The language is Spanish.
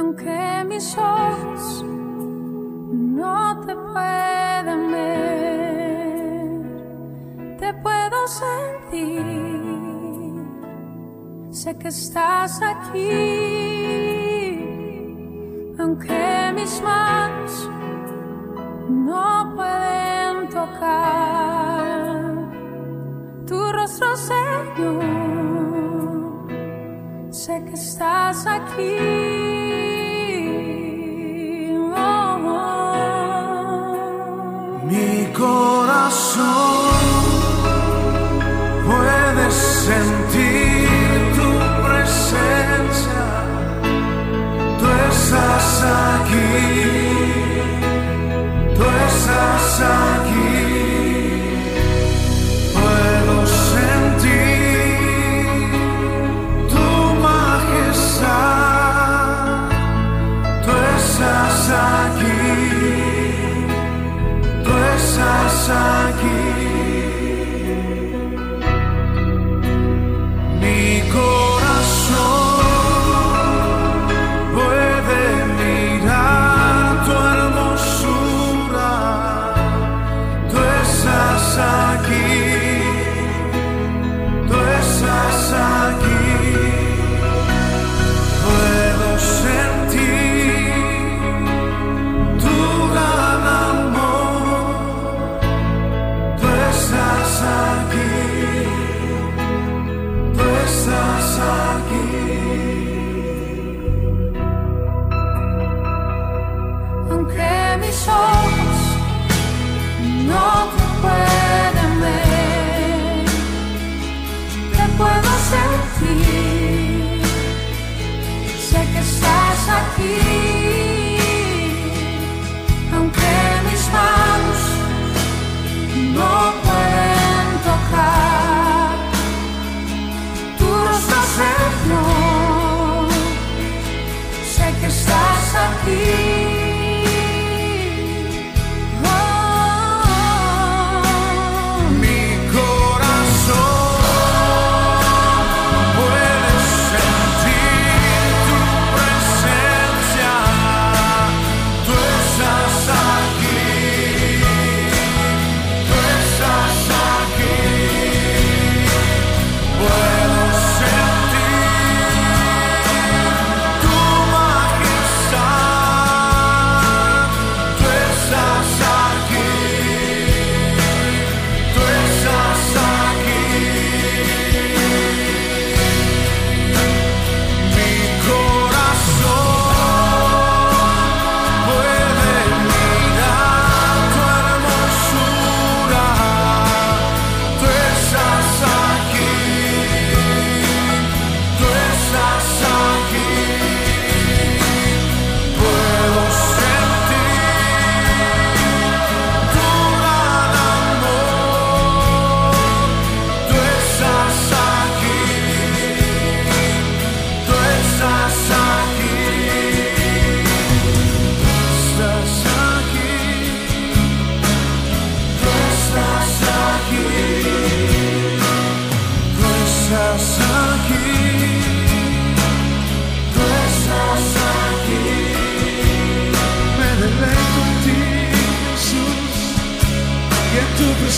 aunque mis ojos no te puedan ver, te puedo sentir, sé que estás aquí, aunque mis manos no pueden tocar tu rostro, Señor, sé que estás aquí. Mi corazón puede sentir tu presencia. Tú estás aquí, tú estás aquí. Puedo sentir tu majestad, tú estás aquí. sun keeps σε αυτή Σε και σας αρχή